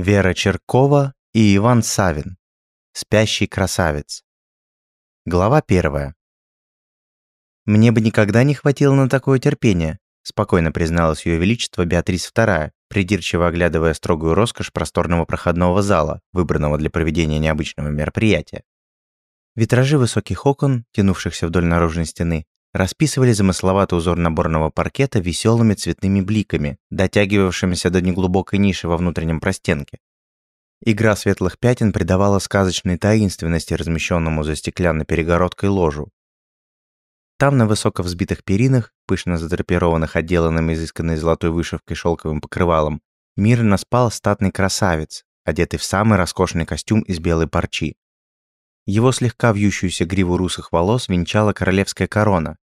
Вера Черкова и Иван Савин. Спящий красавец. Глава первая. «Мне бы никогда не хватило на такое терпение», спокойно призналась Ее Величество Беатрис II, придирчиво оглядывая строгую роскошь просторного проходного зала, выбранного для проведения необычного мероприятия. Витражи высоких окон, тянувшихся вдоль наружной стены, расписывали замысловатый узор наборного паркета веселыми цветными бликами, дотягивавшимися до неглубокой ниши во внутреннем простенке. Игра светлых пятен придавала сказочной таинственности размещенному за стеклянной перегородкой ложу. Там на высоко взбитых перинах, пышно задрапированных отделанным изысканной золотой вышивкой шелковым покрывалом, мирно спал статный красавец, одетый в самый роскошный костюм из белой парчи. Его слегка вьющуюся гриву русых волос венчала королевская корона,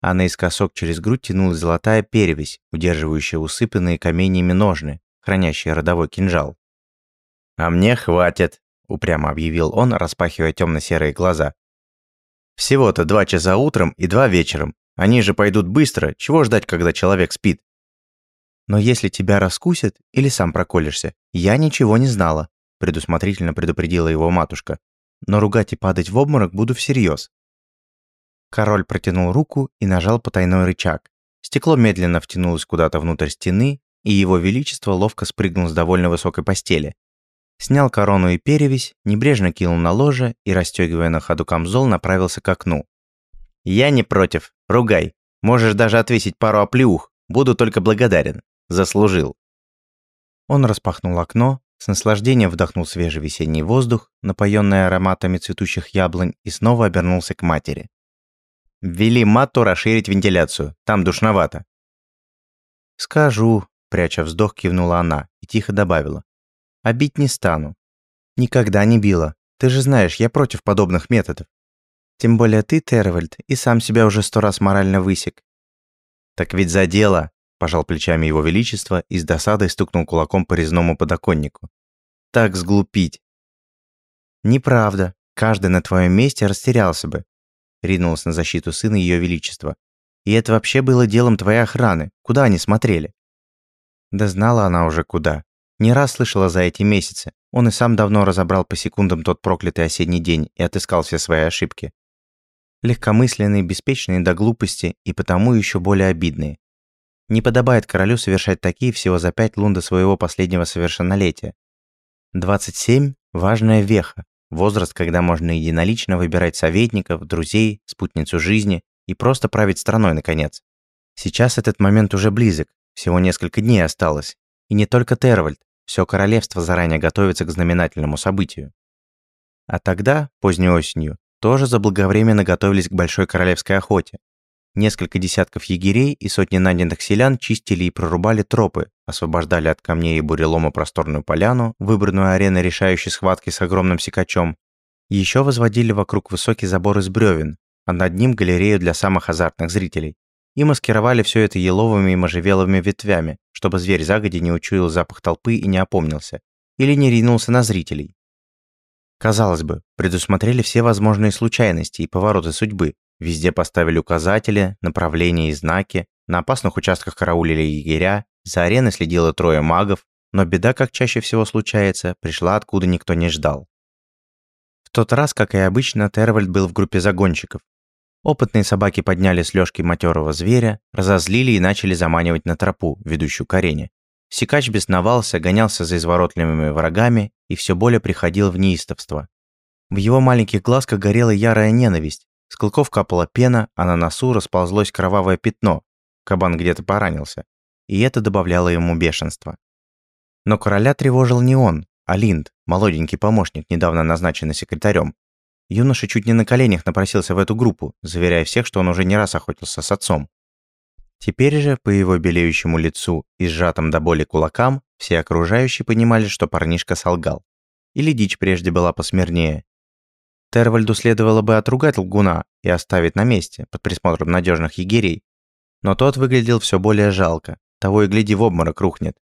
а наискосок через грудь тянулась золотая перевязь, удерживающая усыпанные каменьями ножны, хранящие родовой кинжал. «А мне хватит», — упрямо объявил он, распахивая темно-серые глаза. «Всего-то два часа утром и два вечером. Они же пойдут быстро, чего ждать, когда человек спит?» «Но если тебя раскусят или сам проколешься, я ничего не знала», предусмотрительно предупредила его матушка. «Но ругать и падать в обморок буду всерьез. Король протянул руку и нажал потайной рычаг. Стекло медленно втянулось куда-то внутрь стены, и его величество ловко спрыгнул с довольно высокой постели. Снял корону и перевязь, небрежно кинул на ложе и, расстегивая на ходу камзол, направился к окну. «Я не против. Ругай. Можешь даже отвесить пару оплеух. Буду только благодарен. Заслужил». Он распахнул окно, с наслаждением вдохнул свежий весенний воздух, напоенный ароматами цветущих яблонь, и снова обернулся к матери. Ввели Матту расширить вентиляцию. Там душновато. «Скажу», — пряча вздох, кивнула она и тихо добавила. «А бить не стану. Никогда не била. Ты же знаешь, я против подобных методов. Тем более ты, Тервальд, и сам себя уже сто раз морально высек». «Так ведь за дело», — пожал плечами его величество и с досадой стукнул кулаком по резному подоконнику. «Так сглупить». «Неправда. Каждый на твоем месте растерялся бы ринулась на защиту сына Ее Величества. «И это вообще было делом твоей охраны. Куда они смотрели?» Да знала она уже куда. Не раз слышала за эти месяцы. Он и сам давно разобрал по секундам тот проклятый осенний день и отыскал все свои ошибки. Легкомысленные, беспечные до глупости и потому еще более обидные. Не подобает королю совершать такие всего за пять лун до своего последнего совершеннолетия. 27 – важная веха, Возраст, когда можно единолично выбирать советников, друзей, спутницу жизни и просто править страной, наконец. Сейчас этот момент уже близок, всего несколько дней осталось. И не только Тервальд, все королевство заранее готовится к знаменательному событию. А тогда, поздней осенью, тоже заблаговременно готовились к большой королевской охоте. Несколько десятков егерей и сотни нанятых селян чистили и прорубали тропы, освобождали от камней и бурелома просторную поляну, выбранную ареной решающей схватки с огромным секачом. Еще возводили вокруг высокий забор из бревен, а над ним галерею для самых азартных зрителей. И маскировали все это еловыми и можжевеловыми ветвями, чтобы зверь загоди не учуял запах толпы и не опомнился. Или не ринулся на зрителей. Казалось бы, предусмотрели все возможные случайности и повороты судьбы, Везде поставили указатели, направления и знаки, на опасных участках караулили егеря, за ареной следило трое магов, но беда, как чаще всего случается, пришла откуда никто не ждал. В тот раз, как и обычно, Тервальд был в группе загонщиков. Опытные собаки подняли с лёжки матерого зверя, разозлили и начали заманивать на тропу, ведущую к арене. Сикач бесновался, гонялся за изворотливыми врагами и все более приходил в неистовство. В его маленьких глазках горела ярая ненависть, с клыков капала пена, а на носу расползлось кровавое пятно. Кабан где-то поранился. И это добавляло ему бешенства. Но короля тревожил не он, а Линд, молоденький помощник, недавно назначенный секретарем. Юноша чуть не на коленях напросился в эту группу, заверяя всех, что он уже не раз охотился с отцом. Теперь же, по его белеющему лицу и сжатым до боли кулакам, все окружающие понимали, что парнишка солгал. Или дичь прежде была посмирнее, Тервальду следовало бы отругать лгуна и оставить на месте, под присмотром надежных егерей. Но тот выглядел все более жалко, того и гляди в обморок рухнет.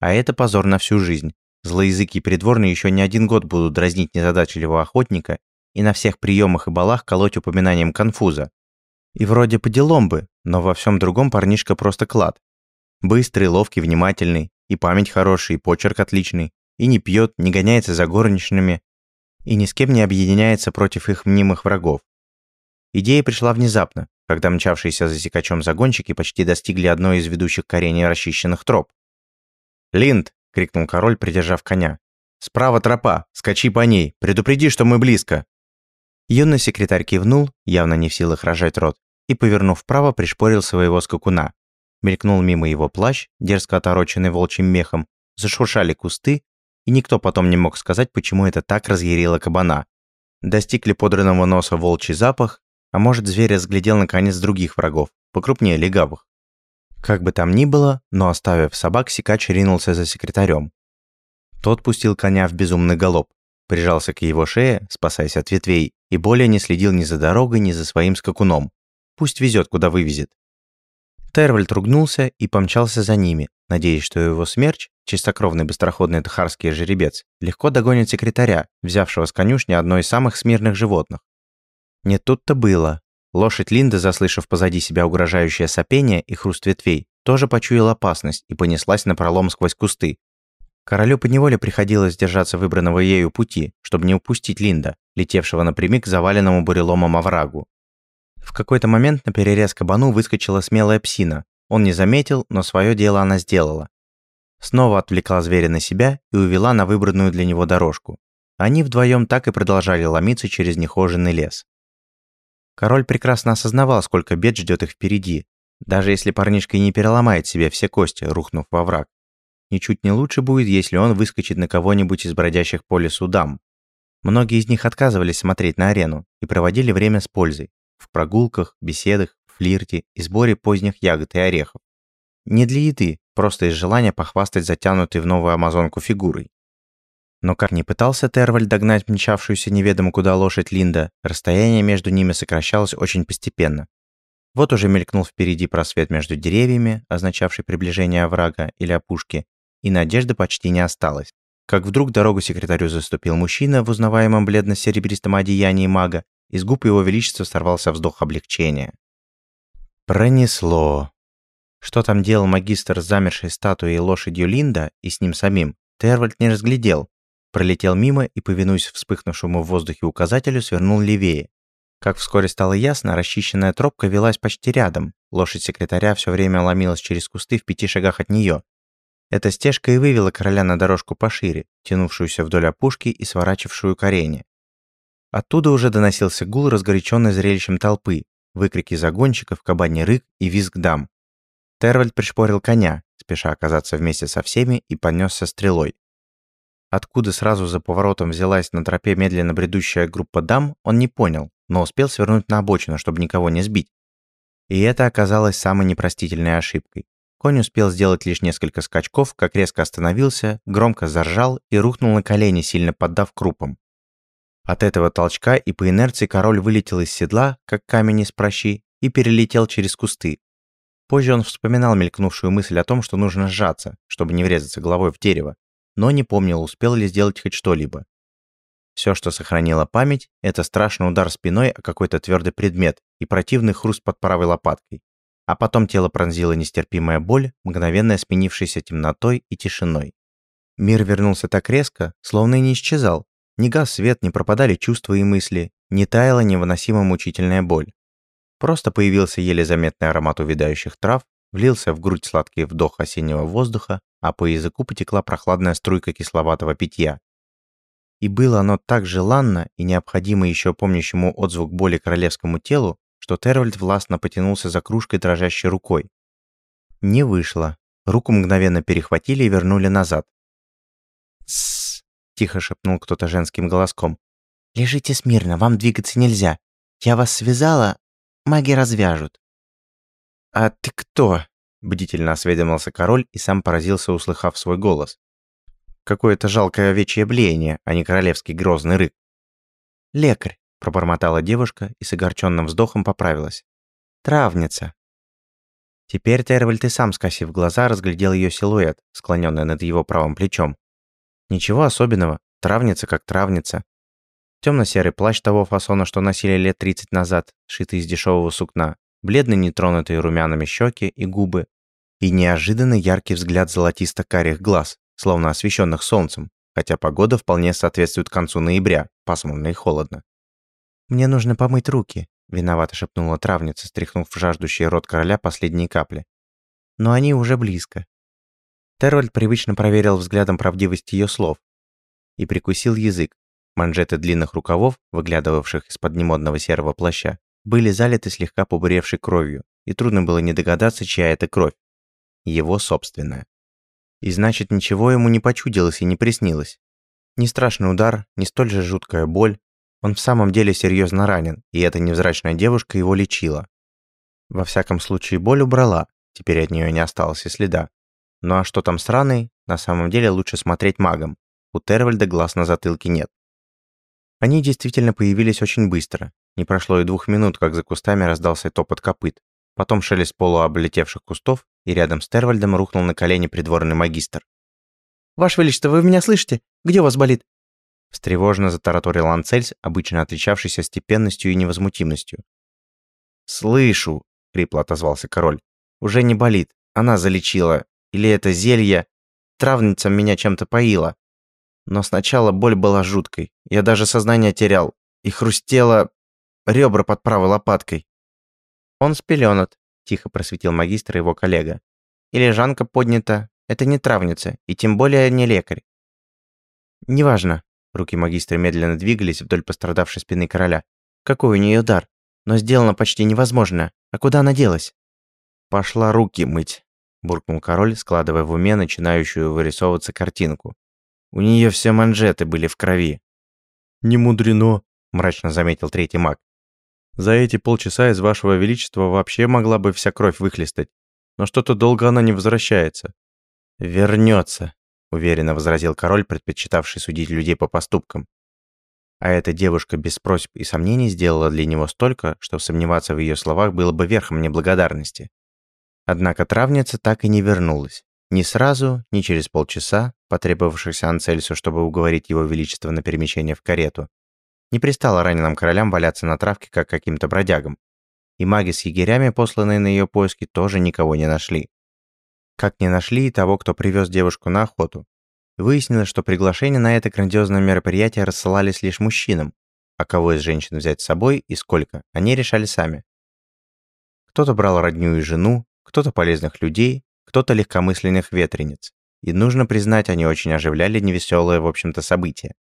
А это позор на всю жизнь. Злоязыки придворные еще не один год будут дразнить незадачливого охотника и на всех приемах и балах колоть упоминанием конфуза. И вроде по делам бы, но во всем другом парнишка просто клад. Быстрый, ловкий, внимательный, и память хорошая, и почерк отличный. и не пьет, не гоняется за горничными, и ни с кем не объединяется против их мнимых врагов. Идея пришла внезапно, когда мчавшиеся за секачом загонщики почти достигли одной из ведущих к арене расчищенных троп. «Линд!» — крикнул король, придержав коня. «Справа тропа! Скачи по ней! Предупреди, что мы близко!» Юный секретарь кивнул, явно не в силах рожать рот, и, повернув вправо, пришпорил своего скакуна. Мелькнул мимо его плащ, дерзко отороченный волчьим мехом, зашуршали кусты, и никто потом не мог сказать, почему это так разъярило кабана. Достигли подранного носа волчий запах, а может, зверь разглядел наконец других врагов, покрупнее легавых. Как бы там ни было, но оставив собак, Сикач ринулся за секретарем. Тот пустил коня в безумный галоп, прижался к его шее, спасаясь от ветвей, и более не следил ни за дорогой, ни за своим скакуном. Пусть везет, куда вывезет. Тервальд ругнулся и помчался за ними, надеясь, что его смерч, чистокровный быстроходный тхарский жеребец, легко догонит секретаря, взявшего с конюшни одно из самых смирных животных. Не тут-то было. Лошадь Линда, заслышав позади себя угрожающее сопение и хруст ветвей, тоже почуяла опасность и понеслась на пролом сквозь кусты. Королю поневоле приходилось держаться выбранного ею пути, чтобы не упустить Линда, летевшего напрямик к заваленному буреломом оврагу. В какой-то момент на перерез кабану выскочила смелая псина. Он не заметил, но свое дело она сделала. Снова отвлекла зверя на себя и увела на выбранную для него дорожку. Они вдвоем так и продолжали ломиться через нехоженный лес. Король прекрасно осознавал, сколько бед ждет их впереди, даже если парнишка и не переломает себе все кости, рухнув во враг. Ничуть не лучше будет, если он выскочит на кого-нибудь из бродящих по лесу дам. Многие из них отказывались смотреть на арену и проводили время с пользой, в прогулках, беседах, флирте и сборе поздних ягод и орехов. Не для еды, просто из желания похвастать затянутой в новую амазонку фигурой. Но как ни пытался Терваль догнать мчавшуюся неведомо куда лошадь Линда, расстояние между ними сокращалось очень постепенно. Вот уже мелькнул впереди просвет между деревьями, означавший приближение оврага или опушки, и надежды почти не осталось. Как вдруг дорогу секретарю заступил мужчина в узнаваемом бледно-серебристом одеянии мага из губ его величества сорвался вздох облегчения. Пронесло. Что там делал магистр с замершей статуей лошадью Линда и с ним самим, Тервальд не разглядел. Пролетел мимо и, повинуясь вспыхнувшему в воздухе указателю, свернул левее. Как вскоре стало ясно, расчищенная тропка велась почти рядом. Лошадь секретаря все время ломилась через кусты в пяти шагах от нее. Эта стежка и вывела короля на дорожку пошире, тянувшуюся вдоль опушки и сворачившую к арене. Оттуда уже доносился гул, разгоряченный зрелищем толпы, выкрики загонщиков, кабаний рык и визг дам. Тервальд пришпорил коня, спеша оказаться вместе со всеми, и понесся стрелой. Откуда сразу за поворотом взялась на тропе медленно бредущая группа дам, он не понял, но успел свернуть на обочину, чтобы никого не сбить. И это оказалось самой непростительной ошибкой. Конь успел сделать лишь несколько скачков, как резко остановился, громко заржал и рухнул на колени, сильно поддав крупам. От этого толчка и по инерции король вылетел из седла, как камень из прощи, и перелетел через кусты. Позже он вспоминал мелькнувшую мысль о том, что нужно сжаться, чтобы не врезаться головой в дерево, но не помнил, успел ли сделать хоть что-либо. Все, что сохранило память, это страшный удар спиной о какой-то твердый предмет и противный хруст под правой лопаткой. А потом тело пронзила нестерпимая боль, мгновенно сменившаяся темнотой и тишиной. Мир вернулся так резко, словно и не исчезал, не гас свет, не пропадали чувства и мысли, не таяла невыносимо мучительная боль. Просто появился еле заметный аромат увядающих трав, влился в грудь сладкий вдох осеннего воздуха, а по языку потекла прохладная струйка кисловатого питья. И было оно так желанно и необходимо еще помнящему отзвук боли королевскому телу, что Тервальд властно потянулся за кружкой дрожащей рукой. Не вышло. Руку мгновенно перехватили и вернули назад. «Тссс!» тихо шепнул кто-то женским голоском. «Лежите смирно, вам двигаться нельзя. Я вас связала, маги развяжут». «А ты кто?» – бдительно осведомился король и сам поразился, услыхав свой голос. Какое-то жалкое овечье блеяние, а не королевский грозный рык. «Лекарь», – пробормотала девушка и с огорченным вздохом поправилась. «Травница». Теперь Тервальд и сам, скосив глаза, разглядел ее силуэт, склоненный над его правым плечом. Ничего особенного, травница как травница. Темно-серый плащ того фасона, что носили лет 30 назад, шитый из дешевого сукна, бледные нетронутые румянами щеки и губы, и неожиданно яркий взгляд золотисто-карих глаз, словно освещенных солнцем, хотя погода вполне соответствует концу ноября, пасмурно и холодно. «Мне нужно помыть руки», – виновато шепнула травница, стряхнув в жаждущий рот короля последние капли. «Но они уже близко». Тервальд привычно проверил взглядом правдивость ее слов и прикусил язык. Манжеты длинных рукавов, выглядывавших из-под немодного серого плаща, были залиты слегка побуревшей кровью, и трудно было не догадаться, чья это кровь. Его собственная. И значит, ничего ему не почудилось и не приснилось. Ни страшный удар, ни столь же жуткая боль. Он в самом деле серьезно ранен, и эта невзрачная девушка его лечила. Во всяком случае, боль убрала, теперь от нее не осталось и следа. Ну а что там с раной, на самом деле лучше смотреть магом. У Тервальда глаз на затылке нет. Они действительно появились очень быстро. Не прошло и двух минут, как за кустами раздался топот копыт. Потом шелест полуоблетевших кустов, и рядом с Тервальдом рухнул на колени придворный магистр. «Ваше Величество, вы меня слышите? Где у вас болит?» Встревоженно затараторил Анцельс, обычно отличавшийся степенностью и невозмутимостью. «Слышу!» — хрипло отозвался король. «Уже не болит. Она залечила. Или это зелье? Травница меня чем-то поила. Но сначала боль была жуткой. Я даже сознание терял. И хрустело ребра под правой лопаткой. «Он спеленат», – тихо просветил магистр его коллега. «И лежанка поднята. Это не травница, и тем более не лекарь». «Неважно». Руки магистра медленно двигались вдоль пострадавшей спины короля. «Какой у нее дар? Но сделано почти невозможно. А куда она делась?» «Пошла руки мыть», – буркнул король, складывая в уме начинающую вырисовываться картинку. «У нее все манжеты были в крови». «Не мудрено», – мрачно заметил третий маг. За эти полчаса из вашего величества вообще могла бы вся кровь выхлестать. Но что-то долго она не возвращается». «Вернется», — уверенно возразил король, предпочитавший судить людей по поступкам. А эта девушка без просьб и сомнений сделала для него столько, что сомневаться в ее словах было бы верхом неблагодарности. Однако травница так и не вернулась. Ни сразу, ни через полчаса, потребовавшихся Анцельсу, чтобы уговорить его величество на перемещение в карету, не пристало раненым королям валяться на травке, как каким-то бродягам. И маги с егерями, посланные на ее поиски, тоже никого не нашли. Как не нашли и того, кто привез девушку на охоту. Выяснилось, что приглашения на это грандиозное мероприятие рассылались лишь мужчинам, а кого из женщин взять с собой и сколько, они решали сами. Кто-то брал родню и жену, кто-то полезных людей, кто-то легкомысленных ветрениц. И нужно признать, они очень оживляли невеселое, в общем-то, событие.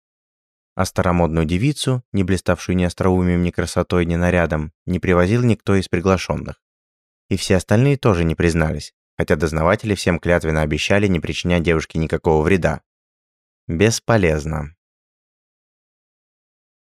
А старомодную девицу, не блиставшую ни остроумием, ни красотой, ни нарядом, не привозил никто из приглашенных. И все остальные тоже не признались, хотя дознаватели всем клятвенно обещали не причинять девушке никакого вреда. Бесполезно.